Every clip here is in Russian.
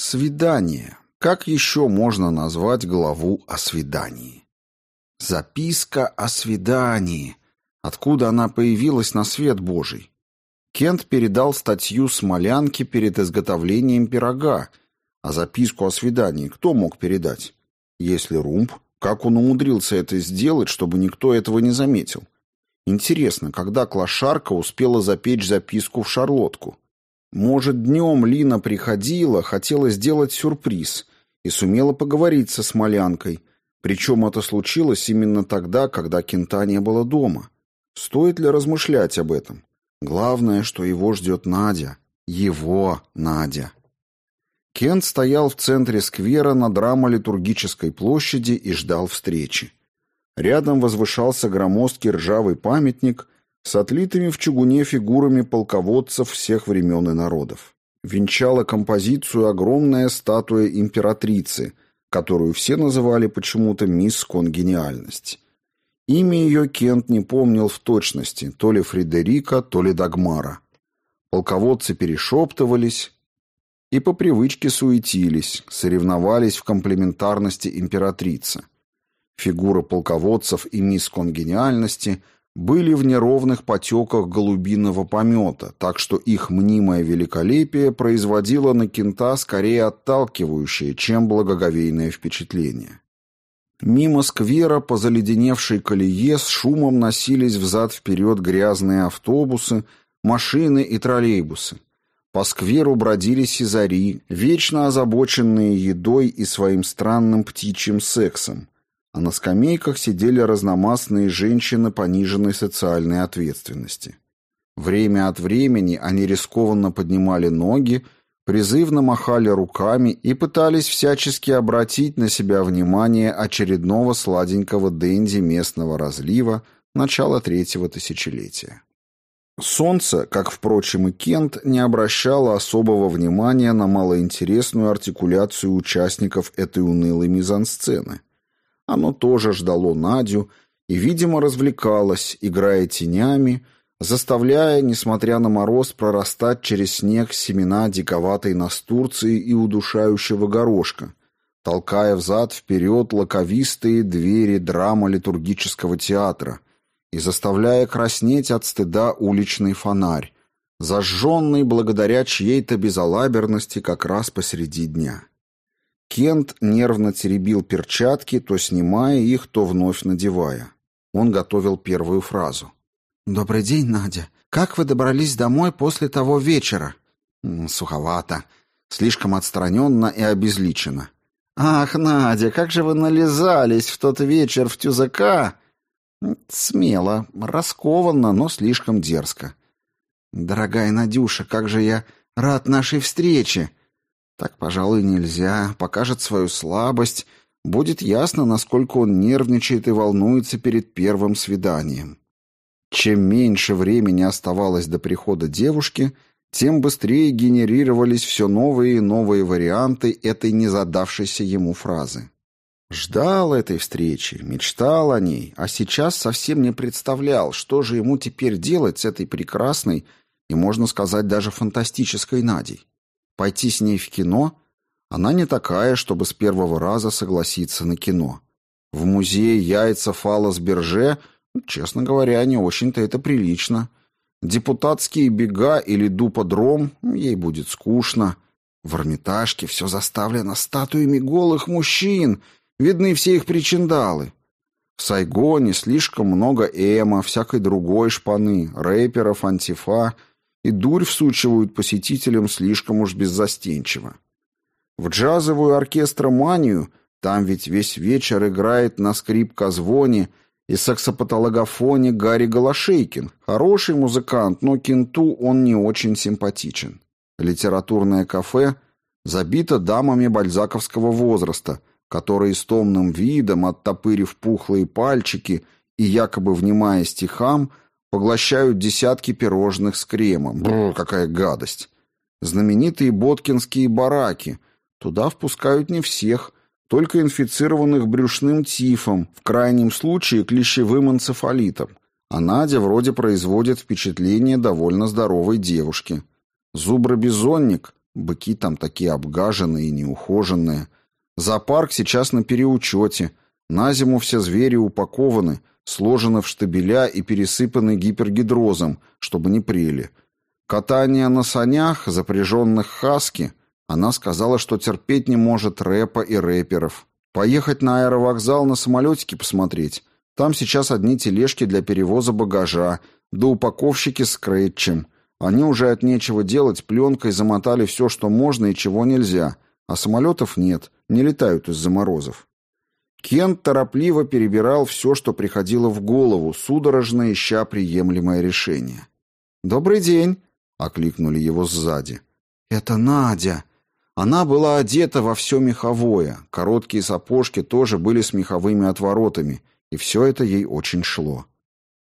Свидание. Как еще можно назвать главу о свидании? Записка о свидании. Откуда она появилась на свет Божий? Кент передал статью Смолянке перед изготовлением пирога, а записку о свидании кто мог передать? Если Румб, как он умудрился это сделать, чтобы никто этого не заметил? Интересно, когда клошарка успела запечь записку в шарлотку? Может, днем Лина приходила, хотела сделать сюрприз и сумела поговорить со Смолянкой, причем это случилось именно тогда, когда Кента не было дома. Стоит ли размышлять об этом? Главное, что его ждет Надя. Его Надя. Кент стоял в центре сквера на драмалитургической площади и ждал встречи. Рядом возвышался громоздкий ржавый памятник с отлитыми в чугуне фигурами полководцев всех времен и народов. Венчала композицию огромная статуя императрицы, которую все называли почему-то мисс Конгениальность. Имя ее Кент не помнил в точности, то ли Фредерика, то ли Дагмара. Полководцы перешептывались и по привычке суетились, соревновались в комплементарности императрицы. Фигуры полководцев и мисс Конгениальности – были в неровных потеках голубиного помета, так что их мнимое великолепие производило на кента скорее отталкивающее, чем благоговейное впечатление. Мимо сквера по заледеневшей колее с шумом носились взад-вперед грязные автобусы, машины и троллейбусы. По скверу бродили сизари, вечно озабоченные едой и своим странным птичьим сексом, а на скамейках сидели разномастные женщины пониженной социальной ответственности. Время от времени они рискованно поднимали ноги, призывно махали руками и пытались всячески обратить на себя внимание очередного сладенького денди местного разлива начала третьего тысячелетия. Солнце, как, впрочем, и Кент, не обращало особого внимания на малоинтересную артикуляцию участников этой унылой мизансцены – оно тоже ждало Надю и, видимо, развлекалось, играя тенями, заставляя, несмотря на мороз, прорастать через снег семена диковатой настурции и удушающего горошка, толкая взад-вперед лаковистые двери драма литургического театра и заставляя краснеть от стыда уличный фонарь, зажженный благодаря чьей-то безалаберности как раз посреди дня. Кент нервно теребил перчатки, то снимая их, то вновь надевая. Он готовил первую фразу. «Добрый день, Надя. Как вы добрались домой после того вечера?» «Суховато. Слишком отстраненно и обезличенно». «Ах, Надя, как же вы нализались в тот вечер в тюзака!» «Смело, раскованно, но слишком дерзко». «Дорогая Надюша, как же я рад нашей встрече!» Так, пожалуй, нельзя, покажет свою слабость, будет ясно, насколько он нервничает и волнуется перед первым свиданием. Чем меньше времени оставалось до прихода девушки, тем быстрее генерировались все новые и новые варианты этой незадавшейся ему фразы. Ждал этой встречи, мечтал о ней, а сейчас совсем не представлял, что же ему теперь делать с этой прекрасной и, можно сказать, даже фантастической Надей. Пойти с ней в кино? Она не такая, чтобы с первого раза согласиться на кино. В музее яйца фалос Берже, честно говоря, не очень-то это прилично. Депутатские бега или дуподром, ей будет скучно. В Эрмитажке все заставлено статуями голых мужчин, видны все их причиндалы. В Сайгоне слишком много эмо, всякой другой шпаны, рэперов, антифа — и дурь всучивают посетителям слишком уж беззастенчиво. В джазовую оркестроманию там ведь весь вечер играет на скрипка-звоне и саксопатологофоне Гарри Голошейкин. Хороший музыкант, но кенту он не очень симпатичен. Литературное кафе забито дамами бальзаковского возраста, которые с томным видом, оттопырив пухлые пальчики и якобы внимая стихам, Поглощают десятки пирожных с кремом. Бррр, какая гадость. Знаменитые боткинские бараки. Туда впускают не всех, только инфицированных брюшным тифом, в крайнем случае клещевым энцефалитом. А Надя вроде производит впечатление довольно здоровой девушки. Зубробизонник, Быки там такие обгаженные и неухоженные. Зоопарк сейчас на переучете. На зиму все звери упакованы, сложены в штабеля и пересыпаны гипергидрозом, чтобы не прели. Катание на санях, запряженных хаски, она сказала, что терпеть не может рэпа и рэперов. Поехать на аэровокзал на самолетике посмотреть. Там сейчас одни тележки для перевоза багажа, да упаковщики с крэтчем. Они уже от нечего делать пленкой замотали все, что можно и чего нельзя. А самолетов нет, не летают из-за морозов. Кент торопливо перебирал все, что приходило в голову, судорожно ища приемлемое решение. «Добрый день!» — окликнули его сзади. «Это Надя!» Она была одета во все меховое, короткие сапожки тоже были с меховыми отворотами, и все это ей очень шло.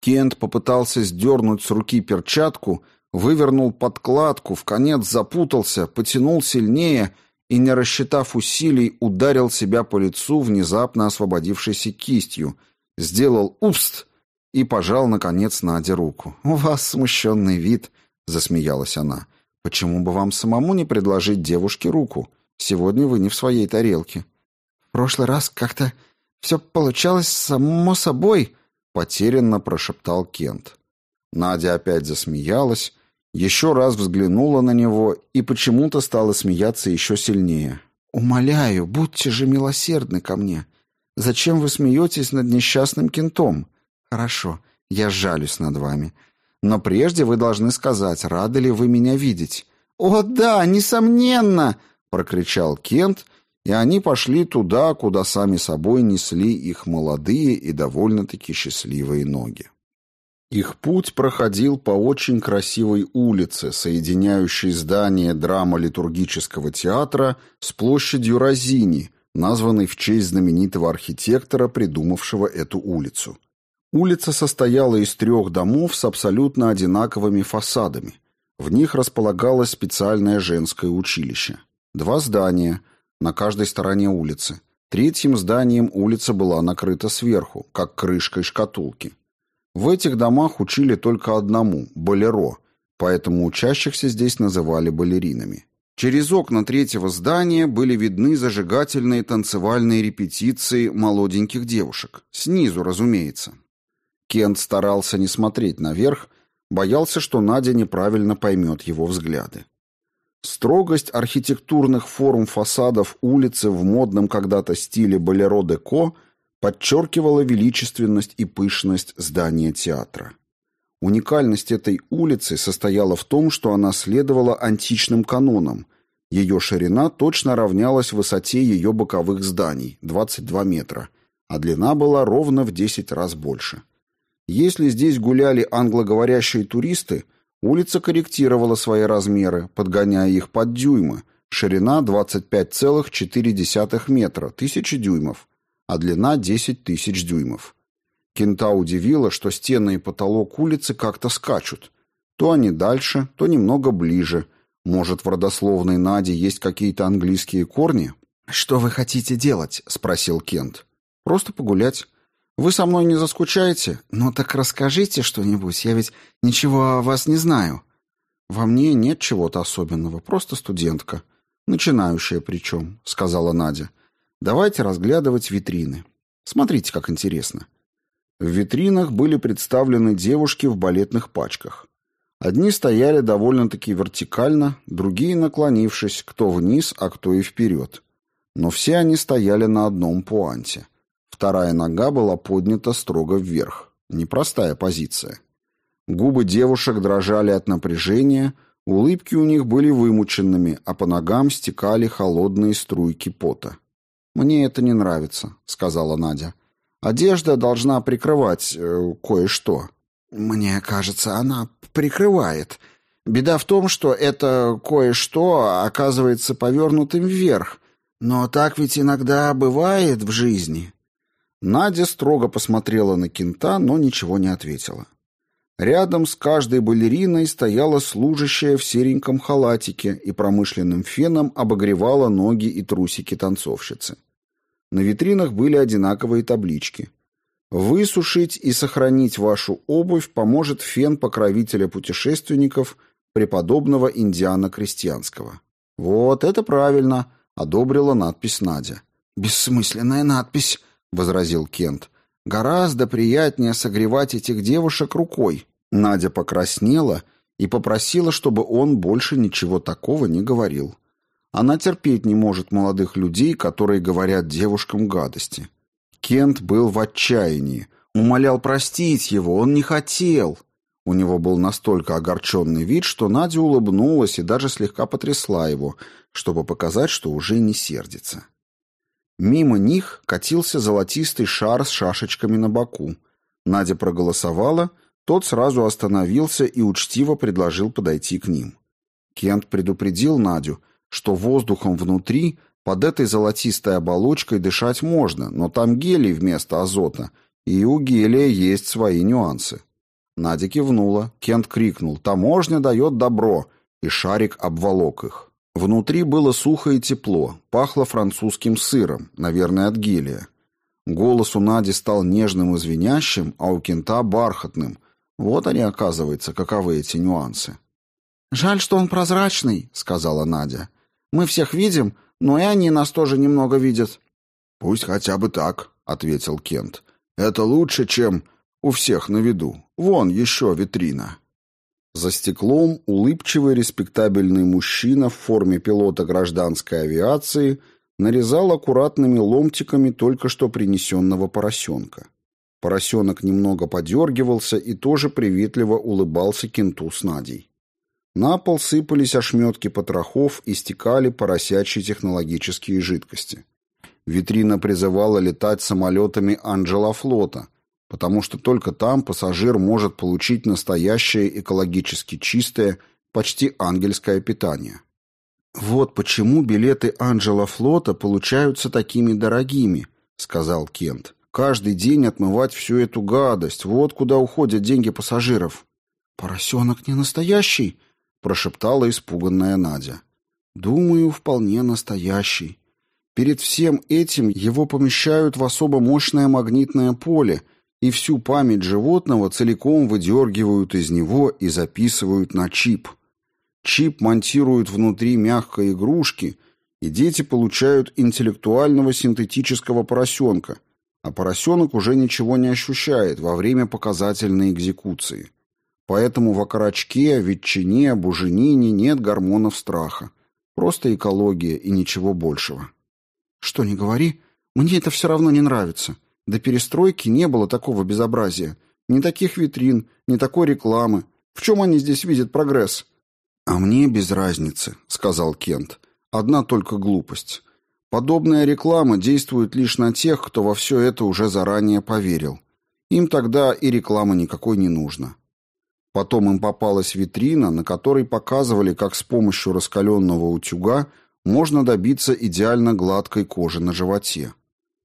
Кент попытался сдернуть с руки перчатку, вывернул подкладку, в конец запутался, потянул сильнее и, не рассчитав усилий, ударил себя по лицу внезапно освободившейся кистью, сделал «упст» и пожал, наконец, Наде руку. «У вас смущенный вид», — засмеялась она. Почему бы вам самому не предложить девушке руку? Сегодня вы не в своей тарелке. В прошлый раз как-то все получалось само собой, потерянно прошептал Кент. Надя опять засмеялась, еще раз взглянула на него и почему-то стала смеяться еще сильнее. «Умоляю, будьте же милосердны ко мне. Зачем вы смеетесь над несчастным кентом? Хорошо, я жалюсь над вами. Но прежде вы должны сказать, рады ли вы меня видеть. О да, несомненно, прокричал Кент, и они пошли туда, куда сами собой несли их молодые и довольно-таки счастливые ноги. Их путь проходил по очень красивой улице, соединяющей здание драма-литургического театра с площадью Розини, названной в честь знаменитого архитектора, придумавшего эту улицу. Улица состояла из трех домов с абсолютно одинаковыми фасадами. В них располагалось специальное женское училище. Два здания на каждой стороне улицы. Третьим зданием улица была накрыта сверху, как крышкой шкатулки. В этих домах учили только одному – болеро, поэтому учащихся здесь называли балеринами. Через окна третьего здания были видны зажигательные танцевальные репетиции молоденьких девушек. Снизу, разумеется. Кент старался не смотреть наверх, боялся, что Надя неправильно поймет его взгляды. Строгость архитектурных форм фасадов улицы в модном когда-то стиле болеро-деко подчеркивала величественность и пышность здания театра. Уникальность этой улицы состояла в том, что она следовала античным канонам. Ее ширина точно равнялась высоте ее боковых зданий – 22 метра, а длина была ровно в 10 раз больше – если здесь гуляли англоговорящие туристы, улица корректировала свои размеры, подгоняя их под дюймы. Ширина 25,4 метра, тысячи дюймов, а длина 10 тысяч дюймов. Кента удивила, что стены и потолок улицы как-то скачут. То они дальше, то немного ближе. Может, в родословной Наде есть какие-то английские корни? «Что вы хотите делать?» — спросил Кент. «Просто погулять. Вы со мной не заскучаете? Ну так расскажите что-нибудь, я ведь ничего о вас не знаю. Во мне нет чего-то особенного, просто студентка. Начинающая причем, сказала Надя. Давайте разглядывать витрины. Смотрите, как интересно. В витринах были представлены девушки в балетных пачках. Одни стояли довольно-таки вертикально, другие наклонившись, кто вниз, а кто и вперед. Но все они стояли на одном пуанте. Вторая нога была поднята строго вверх. Непростая позиция. Губы девушек дрожали от напряжения, улыбки у них были вымученными, а по ногам стекали холодные струйки пота. «Мне это не нравится», — сказала Надя. «Одежда должна прикрывать э, кое-что». «Мне кажется, она прикрывает. Беда в том, что это кое-что оказывается повернутым вверх. Но так ведь иногда бывает в жизни». Надя строго посмотрела на кента, но ничего не ответила. Рядом с каждой балериной стояла служащая в сереньком халатике и промышленным феном обогревала ноги и трусики танцовщицы. На витринах были одинаковые таблички. Высушить и сохранить вашу обувь поможет фен покровителя путешественников преподобного Индиана Крестьянского. «Вот это правильно», — одобрила надпись Надя. «Бессмысленная надпись», — возразил Кент. «Гораздо приятнее согревать этих девушек рукой». Надя покраснела и попросила, чтобы он больше ничего такого не говорил. Она терпеть не может молодых людей, которые говорят девушкам гадости. Кент был в отчаянии, умолял простить его, он не хотел. У него был настолько огорченный вид, что Надя улыбнулась и даже слегка потрясла его, чтобы показать, что уже не сердится. Мимо них катился золотистый шар с шашечками на боку. Надя проголосовала, тот сразу остановился и учтиво предложил подойти к ним. Кент предупредил Надю, что воздухом внутри под этой золотистой оболочкой дышать можно, но там гелий вместо азота, и у гелия есть свои нюансы. Надя кивнула, Кент крикнул «Таможня дает добро!» и шарик обволок их. Внутри было сухо и тепло, пахло французским сыром, наверное, от гелия. Голос у Нади стал нежным и звенящим, а у Кента бархатным. Вот они, оказывается, каковы эти нюансы. «Жаль, что он прозрачный», — сказала Надя. «Мы всех видим, но и они нас тоже немного видят». «Пусть хотя бы так», — ответил Кент. «Это лучше, чем у всех на виду. Вон еще витрина». За стеклом улыбчивый респектабельный мужчина в форме пилота гражданской авиации нарезал аккуратными ломтиками только что принесенного поросенка. Поросенок немного подергивался и тоже приветливо улыбался кенту с Надей. На пол сыпались ошметки потрохов и стекали поросячьи технологические жидкости. Витрина призывала летать самолетами Анджела флота, потому что только там пассажир может получить настоящее экологически чистое, почти ангельское питание. «Вот почему билеты Анджела флота получаются такими дорогими», — сказал Кент. «Каждый день отмывать всю эту гадость. Вот куда уходят деньги пассажиров». «Поросенок не настоящий?» — прошептала испуганная Надя. «Думаю, вполне настоящий. Перед всем этим его помещают в особо мощное магнитное поле — и всю память животного целиком выдергивают из него и записывают на чип. Чип монтируют внутри мягкой игрушки, и дети получают интеллектуального синтетического поросенка, а поросенок уже ничего не ощущает во время показательной экзекуции. Поэтому в окорочке, ветчине, буженине нет гормонов страха. Просто экология и ничего большего. Что ни говори, мне это все равно не нравится. До перестройки не было такого безобразия. Ни таких витрин, ни такой рекламы. В чем они здесь видят прогресс? «А мне без разницы», — сказал Кент. «Одна только глупость. Подобная реклама действует лишь на тех, кто во все это уже заранее поверил. Им тогда и рекламы никакой не нужно». Потом им попалась витрина, на которой показывали, как с помощью раскаленного утюга можно добиться идеально гладкой кожи на животе.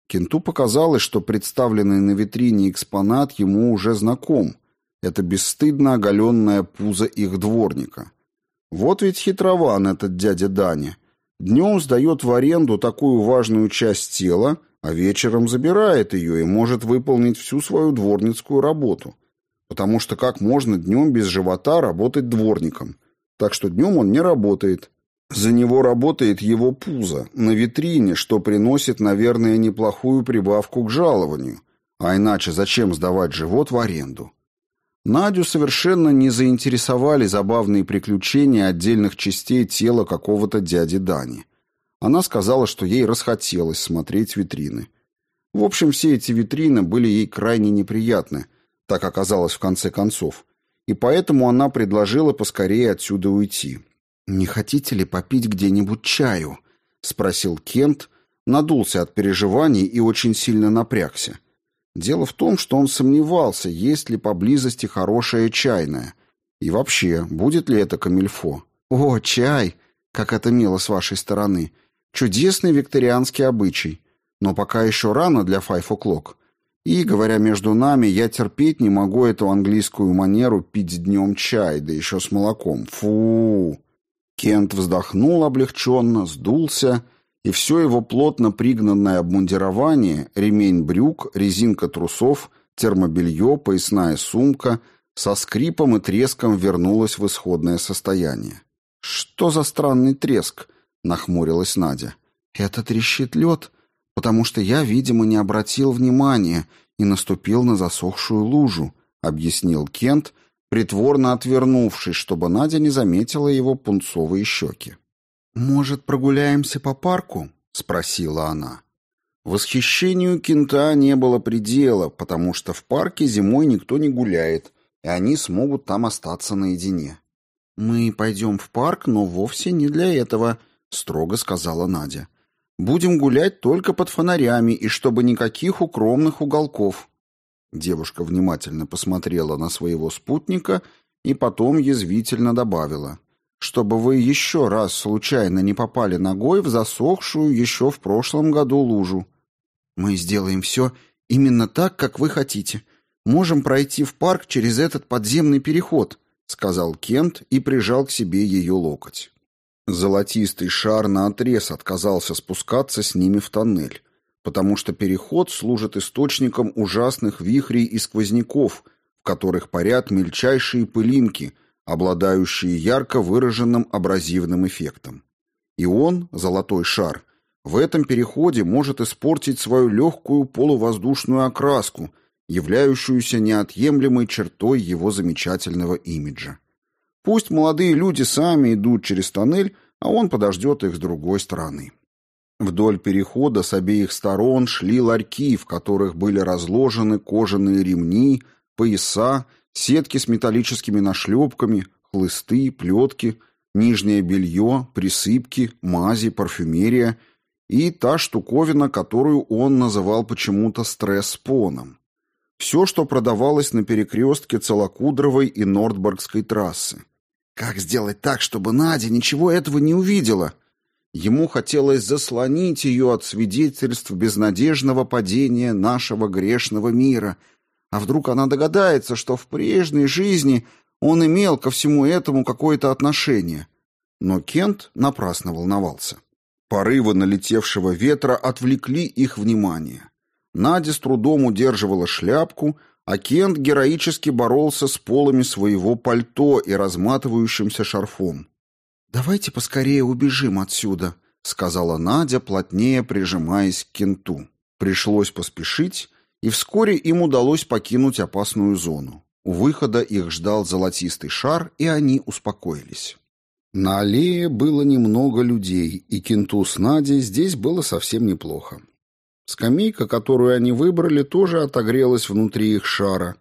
Кенту показалось, что представленный на витрине экспонат ему уже знаком. Это бесстыдно оголенное пузо их дворника. Вот ведь хитрован этот дядя Даня. Днем сдает в аренду такую важную часть тела, а вечером забирает ее и может выполнить всю свою дворницкую работу. Потому что как можно днем без живота работать дворником? Так что днем он не работает, за него работает его пузо на витрине, что приносит, наверное, неплохую прибавку к жалованию. А иначе зачем сдавать живот в аренду? Надю совершенно не заинтересовали забавные приключения отдельных частей тела какого-то дяди Дани. Она сказала, что ей расхотелось смотреть витрины. В общем, все эти витрины были ей крайне неприятны, так оказалось в конце концов, и поэтому она предложила поскорее отсюда уйти. «Не хотите ли попить где-нибудь чаю?» — спросил Кент, надулся от переживаний и очень сильно напрягся. Дело в том, что он сомневался, есть ли поблизости хорошая чайная. И вообще, будет ли это камильфо? «О, чай! Как это мило с вашей стороны! Чудесный викторианский обычай. Но пока еще рано для o'clock. И, говоря между нами, я терпеть не могу эту английскую манеру пить днем чай, да еще с молоком. Фу!» Кент вздохнул облегченно, сдулся, и все его плотно пригнанное обмундирование, ремень брюк, резинка трусов, термобелье, поясная сумка со скрипом и треском вернулось в исходное состояние. «Что за странный треск?» — нахмурилась Надя. «Это трещит лед, потому что я, видимо, не обратил внимания и наступил на засохшую лужу», — объяснил Кент, притворно отвернувшись, чтобы Надя не заметила его пунцовые щеки. «Может, прогуляемся по парку?» — спросила она. Восхищению Кента не было предела, потому что в парке зимой никто не гуляет, и они смогут там остаться наедине. «Мы пойдем в парк, но вовсе не для этого», — строго сказала Надя. «Будем гулять только под фонарями, и чтобы никаких укромных уголков». Девушка внимательно посмотрела на своего спутника и потом язвительно добавила чтобы вы еще раз случайно не попали ногой в засохшую еще в прошлом году лужу. Мы сделаем все именно так, как вы хотите. Можем пройти в парк через этот подземный переход, сказал Кент и прижал к себе ее локоть. Золотистый шар наотрез отказался спускаться с ними в тоннель, потому что переход служит источником ужасных вихрей и сквозняков, в которых парят мельчайшие пылинки — обладающие ярко выраженным абразивным эффектом. И он, золотой шар, в этом переходе может испортить свою легкую полувоздушную окраску, являющуюся неотъемлемой чертой его замечательного имиджа. Пусть молодые люди сами идут через тоннель, а он подождет их с другой стороны. Вдоль перехода с обеих сторон шли ларьки, в которых были разложены кожаные ремни, пояса Сетки с металлическими нашлепками, хлысты, плетки, нижнее белье, присыпки, мази, парфюмерия и та штуковина, которую он называл почему-то стресс-поном. Все, что продавалось на перекрестке Целокудровой и Нордборгской трассы. Как сделать так, чтобы Надя ничего этого не увидела? Ему хотелось заслонить ее от свидетельств безнадежного падения нашего грешного мира, а вдруг она догадается, что в прежней жизни он имел ко всему этому какое-то отношение? Но Кент напрасно волновался. Порывы налетевшего ветра отвлекли их внимание. Надя с трудом удерживала шляпку, а Кент героически боролся с полами своего пальто и разматывающимся шарфом. «Давайте поскорее убежим отсюда», — сказала Надя, плотнее прижимаясь к Кенту. Пришлось поспешить, и вскоре им удалось покинуть опасную зону. У выхода их ждал золотистый шар, и они успокоились. На аллее было немного людей, и Кенту с Надей здесь было совсем неплохо. Скамейка, которую они выбрали, тоже отогрелась внутри их шара.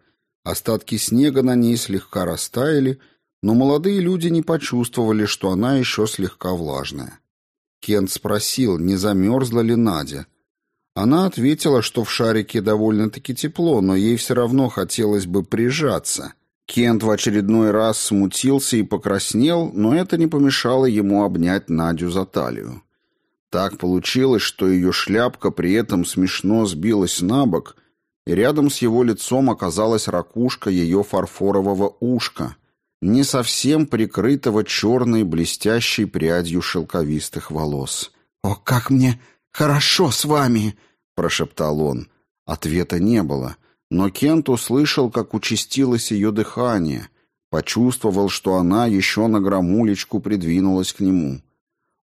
Остатки снега на ней слегка растаяли, но молодые люди не почувствовали, что она еще слегка влажная. Кент спросил, не замерзла ли Надя, она ответила, что в шарике довольно-таки тепло, но ей все равно хотелось бы прижаться. Кент в очередной раз смутился и покраснел, но это не помешало ему обнять Надю за талию. Так получилось, что ее шляпка при этом смешно сбилась на бок, и рядом с его лицом оказалась ракушка ее фарфорового ушка, не совсем прикрытого черной блестящей прядью шелковистых волос. «О, как мне хорошо с вами!» прошептал он. Ответа не было, но Кент услышал, как участилось ее дыхание, почувствовал, что она еще на громулечку придвинулась к нему.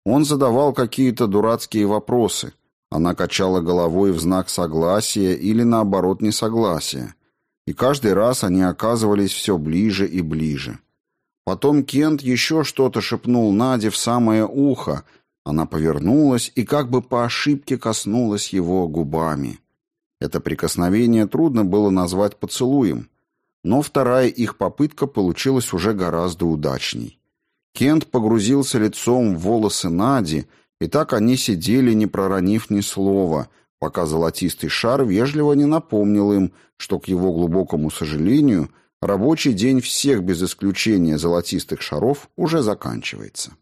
Он задавал какие-то дурацкие вопросы. Она качала головой в знак согласия или, наоборот, несогласия. И каждый раз они оказывались все ближе и ближе. Потом Кент еще что-то шепнул Наде в самое ухо, она повернулась и как бы по ошибке коснулась его губами. Это прикосновение трудно было назвать поцелуем, но вторая их попытка получилась уже гораздо удачней. Кент погрузился лицом в волосы Нади, и так они сидели, не проронив ни слова, пока золотистый шар вежливо не напомнил им, что, к его глубокому сожалению, рабочий день всех без исключения золотистых шаров уже заканчивается.